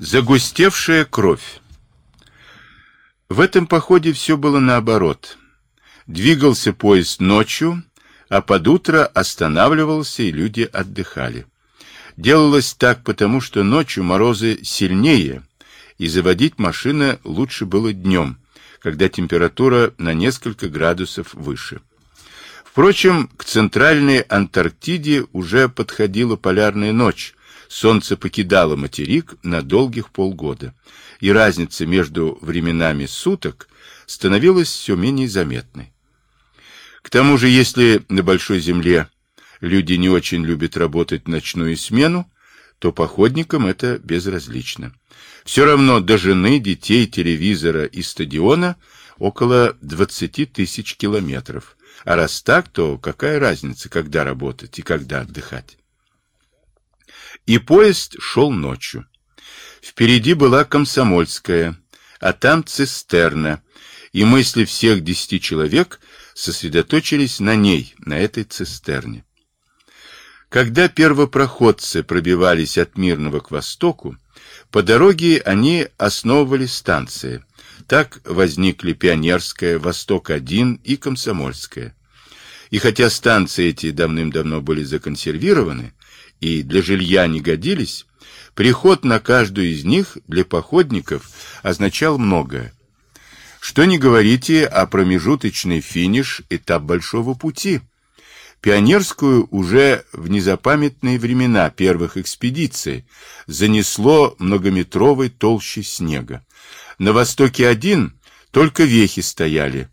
Загустевшая кровь. В этом походе все было наоборот. Двигался поезд ночью, а под утро останавливался, и люди отдыхали. Делалось так потому, что ночью морозы сильнее, и заводить машины лучше было днем, когда температура на несколько градусов выше. Впрочем, к центральной Антарктиде уже подходила полярная ночь, солнце покидало материк на долгих полгода, и разница между временами суток становилась все менее заметной. К тому же, если на Большой Земле люди не очень любят работать ночную смену, то походникам это безразлично. Все равно до жены, детей, телевизора и стадиона около 20 тысяч километров. А раз так, то какая разница, когда работать и когда отдыхать? И поезд шел ночью. Впереди была Комсомольская, а там цистерна, и мысли всех десяти человек сосредоточились на ней, на этой цистерне. Когда первопроходцы пробивались от Мирного к востоку, по дороге они основывали станции. Так возникли Пионерская, Восток-1 и Комсомольская. И хотя станции эти давным-давно были законсервированы, и для жилья не годились, приход на каждую из них для походников означал многое. Что не говорите, а промежуточный финиш – этап большого пути. Пионерскую уже в незапамятные времена первых экспедиций занесло многометровой толщей снега. На востоке один только вехи стояли,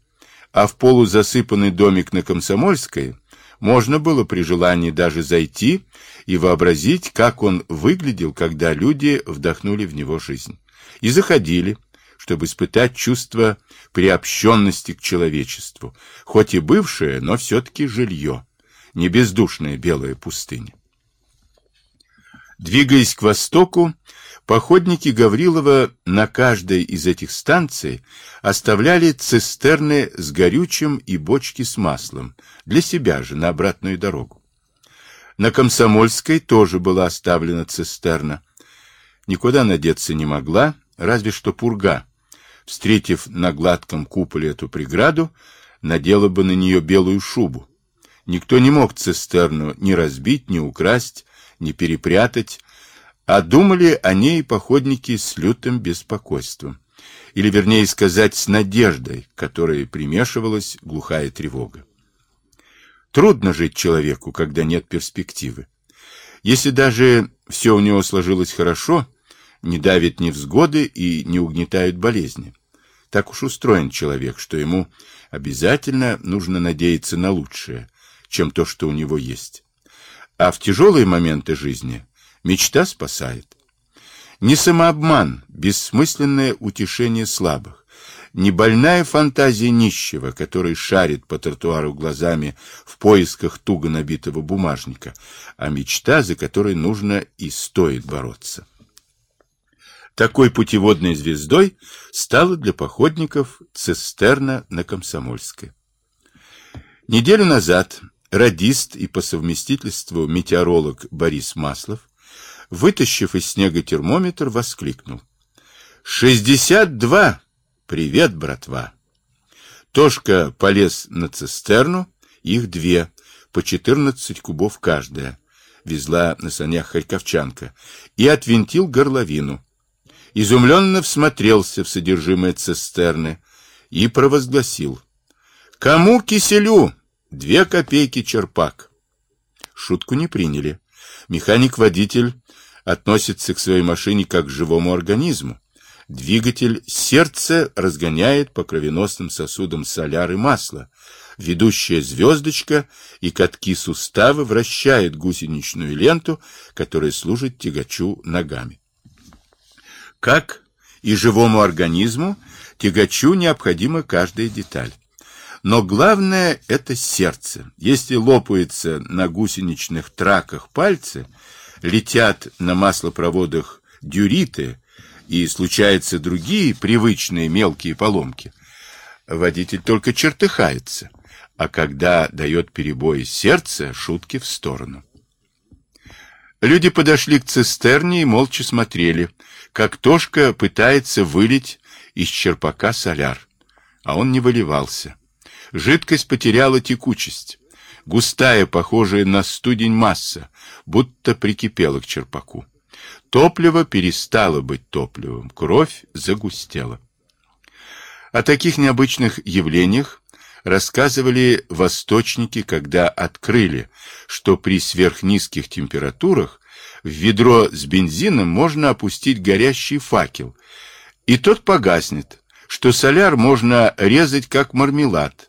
а в полузасыпанный домик на Комсомольской можно было при желании даже зайти и вообразить, как он выглядел, когда люди вдохнули в него жизнь. И заходили, чтобы испытать чувство приобщенности к человечеству, хоть и бывшее, но все-таки жилье, не бездушная белая пустыня. Двигаясь к востоку, походники Гаврилова на каждой из этих станций оставляли цистерны с горючим и бочки с маслом, для себя же на обратную дорогу. На Комсомольской тоже была оставлена цистерна. Никуда надеться не могла, разве что пурга. Встретив на гладком куполе эту преграду, надела бы на нее белую шубу. Никто не мог цистерну ни разбить, ни украсть, ни перепрятать, а думали о ней походники с лютым беспокойством. Или, вернее сказать, с надеждой, которой примешивалась глухая тревога. Трудно жить человеку, когда нет перспективы. Если даже все у него сложилось хорошо, не давит невзгоды и не угнетают болезни. Так уж устроен человек, что ему обязательно нужно надеяться на лучшее, чем то, что у него есть. А в тяжелые моменты жизни мечта спасает. Не самообман, бессмысленное утешение слабых, не больная фантазия нищего, который шарит по тротуару глазами в поисках туго набитого бумажника, а мечта, за которой нужно и стоит бороться. Такой путеводной звездой стала для походников цистерна на Комсомольской. Неделю назад радист и по совместительству метеоролог Борис Маслов, вытащив из снега термометр, воскликнул. «Шестьдесят два! Привет, братва!» Тошка полез на цистерну, их две, по четырнадцать кубов каждая, везла на санях харьковчанка, и отвинтил горловину. Изумленно всмотрелся в содержимое цистерны и провозгласил. «Кому киселю?» Две копейки черпак. Шутку не приняли. Механик-водитель относится к своей машине как к живому организму. Двигатель сердца разгоняет по кровеносным сосудам соляр и масло. Ведущая звездочка и катки сустава вращают гусеничную ленту, которая служит тягачу ногами. Как и живому организму, тягачу необходима каждая деталь. Но главное – это сердце. Если лопаются на гусеничных траках пальцы, летят на маслопроводах дюриты и случаются другие привычные мелкие поломки, водитель только чертыхается, а когда дает перебои сердце, шутки в сторону. Люди подошли к цистерне и молча смотрели, как Тошка пытается вылить из черпака соляр, а он не выливался. Жидкость потеряла текучесть. Густая, похожая на студень масса, будто прикипела к черпаку. Топливо перестало быть топливом, кровь загустела. О таких необычных явлениях рассказывали восточники, когда открыли, что при сверхнизких температурах в ведро с бензином можно опустить горящий факел, и тот погаснет, что соляр можно резать как мармелад,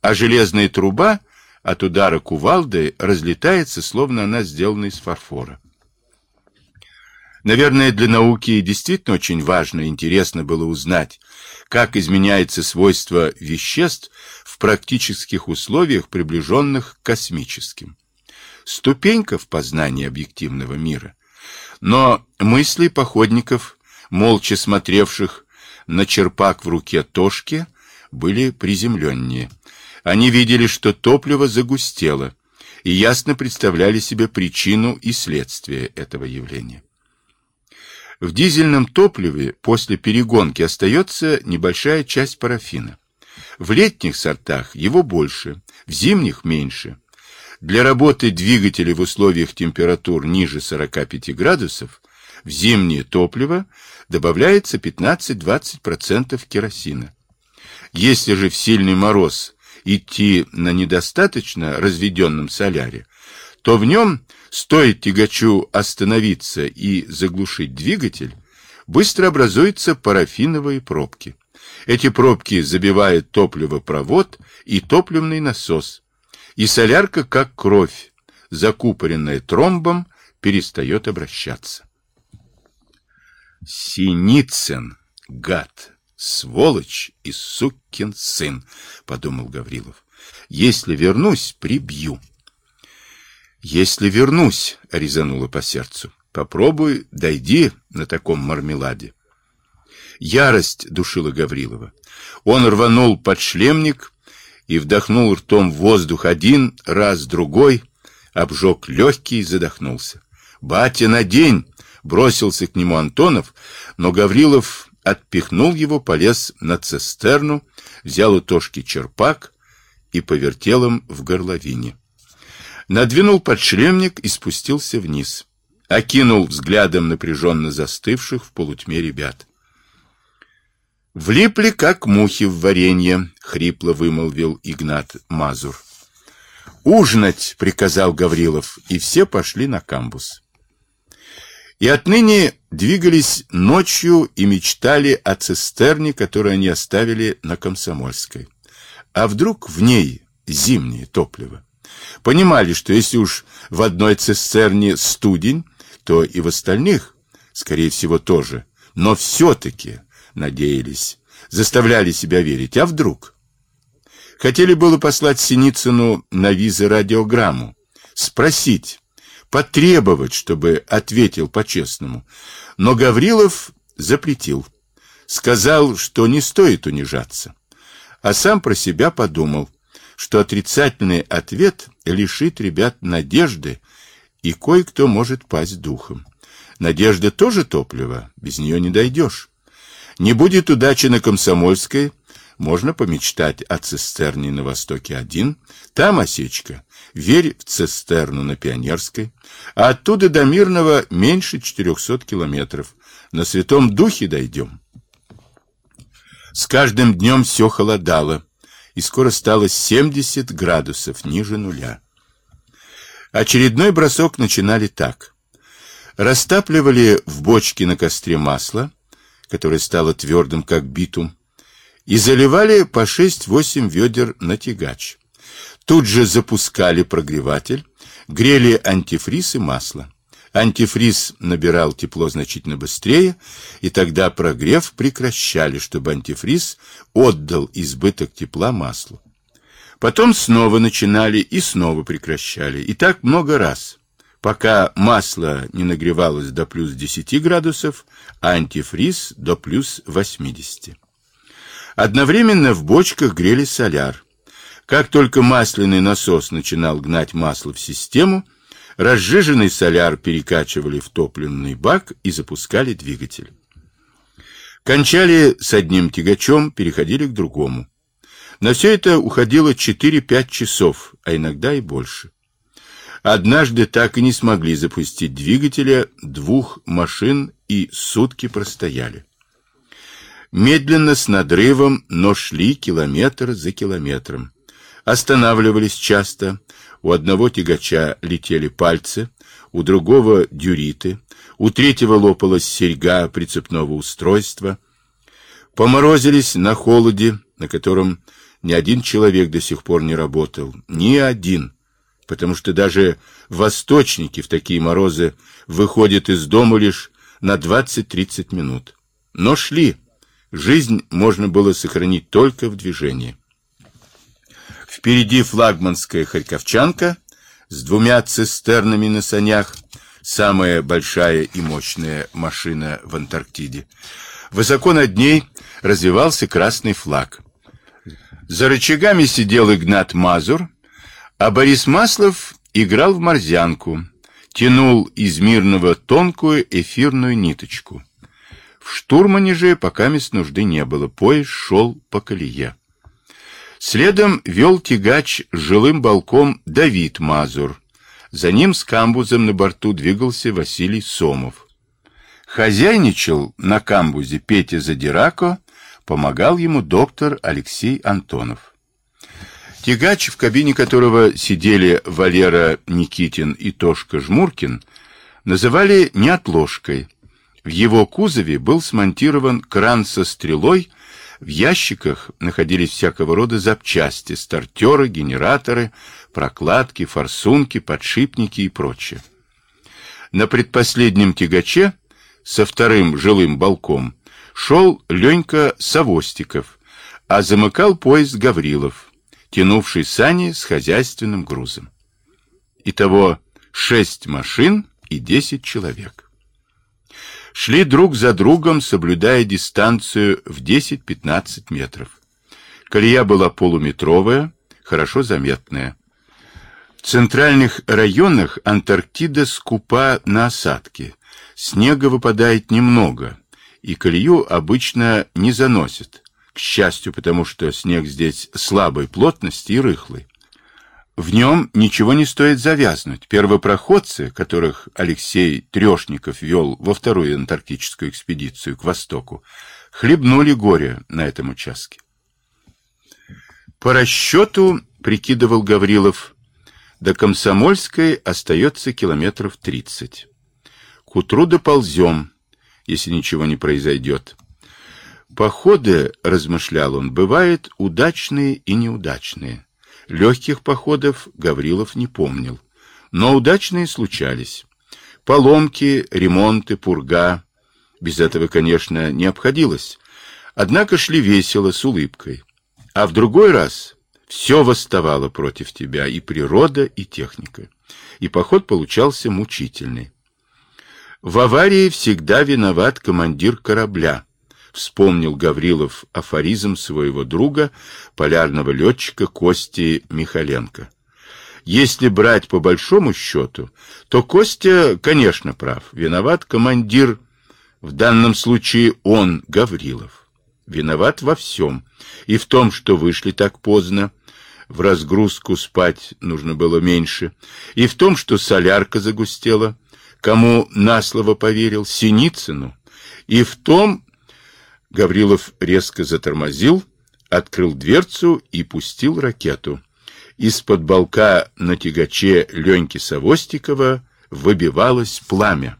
а железная труба от удара кувалды разлетается, словно она сделана из фарфора. Наверное, для науки действительно очень важно и интересно было узнать, как изменяется свойство веществ в практических условиях, приближенных к космическим. Ступенька в познании объективного мира. Но мысли походников, молча смотревших на черпак в руке Тошки, были приземленнее. Они видели, что топливо загустело, и ясно представляли себе причину и следствие этого явления. В дизельном топливе после перегонки остается небольшая часть парафина. В летних сортах его больше, в зимних меньше. Для работы двигателя в условиях температур ниже 45 градусов в зимнее топливо добавляется 15-20% керосина. Если же в сильный мороз идти на недостаточно разведенном соляре, то в нем, стоит тягачу остановиться и заглушить двигатель, быстро образуются парафиновые пробки. Эти пробки забивают топливопровод и топливный насос, и солярка, как кровь, закупоренная тромбом, перестает обращаться. Синицын, гад, сволочь и сукин сын, подумал Гаврилов. Если вернусь, прибью. Если вернусь, резануло по сердцу. Попробуй, дойди на таком мармеладе. Ярость душила Гаврилова. Он рванул под шлемник и вдохнул ртом воздух один раз, другой, обжег легкий и задохнулся. «Батя, надень!» — бросился к нему Антонов, но Гаврилов отпихнул его, полез на цистерну, взял у Тошки черпак и повертел им в горловине надвинул подшлемник и спустился вниз. Окинул взглядом напряженно застывших в полутьме ребят. «Влипли, как мухи в варенье», — хрипло вымолвил Игнат Мазур. «Ужинать!» — приказал Гаврилов, и все пошли на камбус. И отныне двигались ночью и мечтали о цистерне, которую они оставили на Комсомольской. А вдруг в ней зимнее топливо? Понимали, что если уж в одной цистерне студень, то и в остальных, скорее всего, тоже. Но все-таки надеялись, заставляли себя верить. А вдруг? Хотели было послать Синицыну на визы радиограмму, спросить, потребовать, чтобы ответил по-честному. Но Гаврилов запретил. Сказал, что не стоит унижаться. А сам про себя подумал, что отрицательный ответ лишит ребят надежды, и кое-кто может пасть духом. Надежда тоже топливо, без нее не дойдешь. Не будет удачи на Комсомольской, можно помечтать о цистерне на Востоке один, там осечка. Верь в цистерну на Пионерской, а оттуда до Мирного меньше 400 километров. На Святом Духе дойдем. С каждым днем все холодало и скоро стало 70 градусов ниже нуля. Очередной бросок начинали так. Растапливали в бочке на костре масло, которое стало твердым, как битум, и заливали по 6-8 ведер на тягач. Тут же запускали прогреватель, грели антифриз и масло. Антифриз набирал тепло значительно быстрее, и тогда прогрев прекращали, чтобы антифриз отдал избыток тепла маслу. Потом снова начинали и снова прекращали, и так много раз, пока масло не нагревалось до плюс 10 градусов, а антифриз до плюс 80. Одновременно в бочках грели соляр. Как только масляный насос начинал гнать масло в систему, Разжиженный соляр перекачивали в топливный бак и запускали двигатель. Кончали с одним тягачом, переходили к другому. На все это уходило 4-5 часов, а иногда и больше. Однажды так и не смогли запустить двигателя двух машин и сутки простояли. Медленно, с надрывом, но шли километр за километром. Останавливались часто. У одного тягача летели пальцы, у другого дюриты, у третьего лопалась серьга прицепного устройства. Поморозились на холоде, на котором ни один человек до сих пор не работал. Ни один. Потому что даже восточники в такие морозы выходят из дома лишь на 20-30 минут. Но шли. Жизнь можно было сохранить только в движении. Впереди флагманская Харьковчанка с двумя цистернами на санях, самая большая и мощная машина в Антарктиде. Высоко над ней развивался красный флаг. За рычагами сидел Игнат Мазур, а Борис Маслов играл в морзянку, тянул из мирного тонкую эфирную ниточку. В штурмане же пока мест нужды не было, поезд шел по колее. Следом вел тягач с жилым балком Давид Мазур. За ним с камбузом на борту двигался Василий Сомов. Хозяйничал на камбузе Петя Задирако, помогал ему доктор Алексей Антонов. Тягач, в кабине которого сидели Валера Никитин и Тошка Жмуркин, называли неотложкой. В его кузове был смонтирован кран со стрелой в ящиках находились всякого рода запчасти, стартеры, генераторы, прокладки, форсунки, подшипники и прочее. На предпоследнем тягаче со вторым жилым балком шел Ленька Савостиков, а замыкал поезд Гаврилов, тянувший сани с хозяйственным грузом. Итого шесть машин и десять человек шли друг за другом, соблюдая дистанцию в 10-15 метров. Колея была полуметровая, хорошо заметная. В центральных районах Антарктида скупа на осадки. Снега выпадает немного, и колею обычно не заносит. К счастью, потому что снег здесь слабой плотности и рыхлый. В нем ничего не стоит завязнуть. Первопроходцы, которых Алексей Трешников вел во вторую антарктическую экспедицию к востоку, хлебнули горе на этом участке. По расчету, прикидывал Гаврилов, до Комсомольской остается километров тридцать. К утру доползем, если ничего не произойдет. Походы, размышлял он, бывают удачные и неудачные. Легких походов Гаврилов не помнил, но удачные случались. Поломки, ремонты, пурга. Без этого, конечно, не обходилось. Однако шли весело, с улыбкой. А в другой раз все восставало против тебя, и природа, и техника. И поход получался мучительный. В аварии всегда виноват командир корабля вспомнил Гаврилов афоризм своего друга, полярного летчика Кости Михаленко. Если брать по большому счету, то Костя, конечно, прав. Виноват командир, в данном случае он, Гаврилов. Виноват во всем. И в том, что вышли так поздно, в разгрузку спать нужно было меньше, и в том, что солярка загустела, кому на слово поверил, Синицыну, и в том, Гаврилов резко затормозил, открыл дверцу и пустил ракету. Из-под балка на тягаче Леньки Савостикова выбивалось пламя.